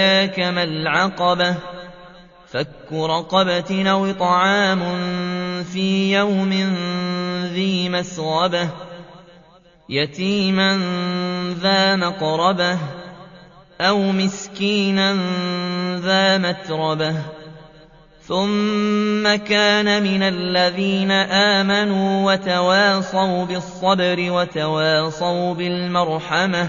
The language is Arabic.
أدراك ما العقبة؟ فك رقبة أو طعام في يوم ذي مسغبة. يتيما ذا مقربة أو مسكينا ذا متربة. ثم كان من الذين آمنوا وتواصوا بالصبر وتواصوا بالمرحمة.